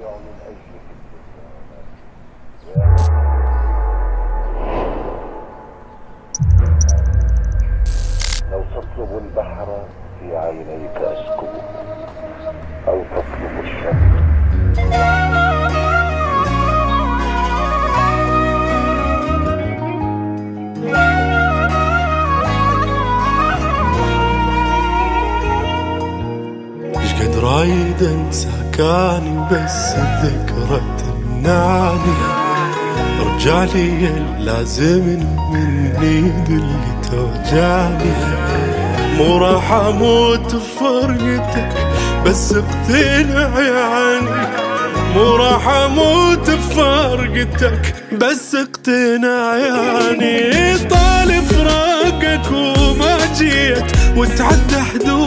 لو تطلب البحر في عينيك أسكبه أو تطلب الشمس. قادر أنساك. رايد انسى كاني بس الذكرى تمنعني. ارجع لي لازم من ايد اللي توجعني. مو راح أموت بفرقتك بس اقتنع يعني مو راح أموت بفرقتك بس اقتنع يعني طال فراقك وما جيت وتعدى حدودك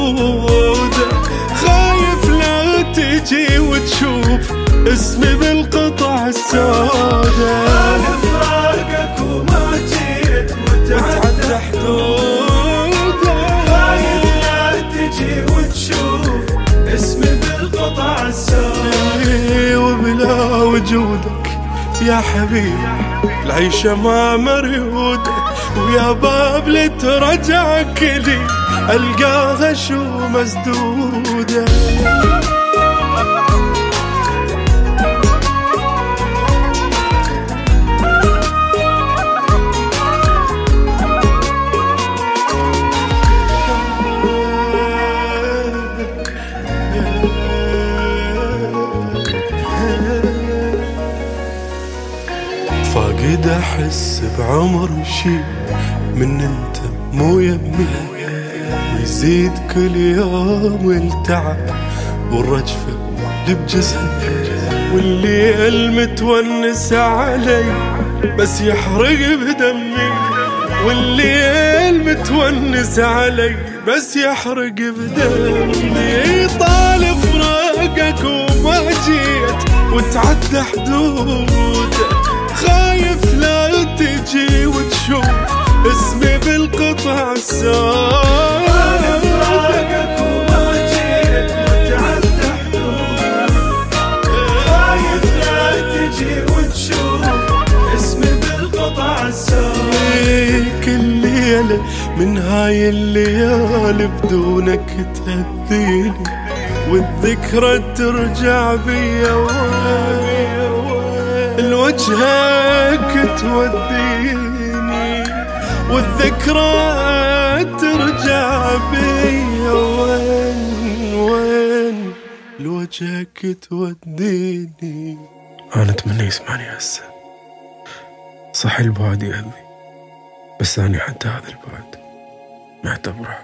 اسمي بالقطع السوداء. فراقك وما جيت وتعدى حدودك خايف لا تجي وتشوف اسمي بالقطع السوداء. وبلا وجودك يا حبيبي العيشة ما مريودة. ويا باب لترجعك لي ألقاها شو مسدودة فاقد أحس بعمر شي من أنت مو يمي ويزيد كل يوم التعب والرجفة اللي بجسمي واللي المتونس علي بس يحرق بدمي واللي المتونس علي بس يحرق بدمي. طال فراقك وما جيت وتعدى حدودك. خايف لا تجي وتشوف اسمي بالقطع السوداء فراقك وما جيت حدودك خايف وتشوف اسمي بالقطع كل من هاي الليالي بدونك تهديني والذكرى ترجع بيا لوجهك توديني والذكرى ترجع بيا وين وين لوجهك توديني؟ أنا أتمنى يسمعني هسه. صح البعد قلبي بس أنا حتى هذا البعد معتبره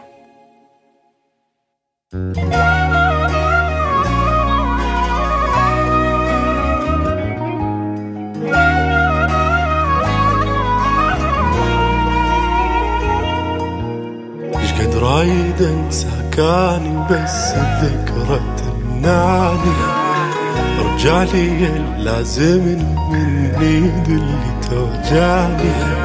إيش رايد انسى كاني بس الذكرى تمنعني. ارجع لي لازم من ايد اللي توجعني.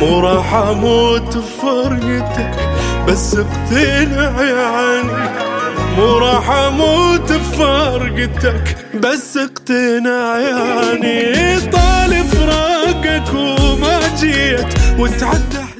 مو راح أموت بفرقتك بس اقتنع يعني مو راح أموت بفرقتك بس اقتنع يعني طال فراقك وما جيت وتعدى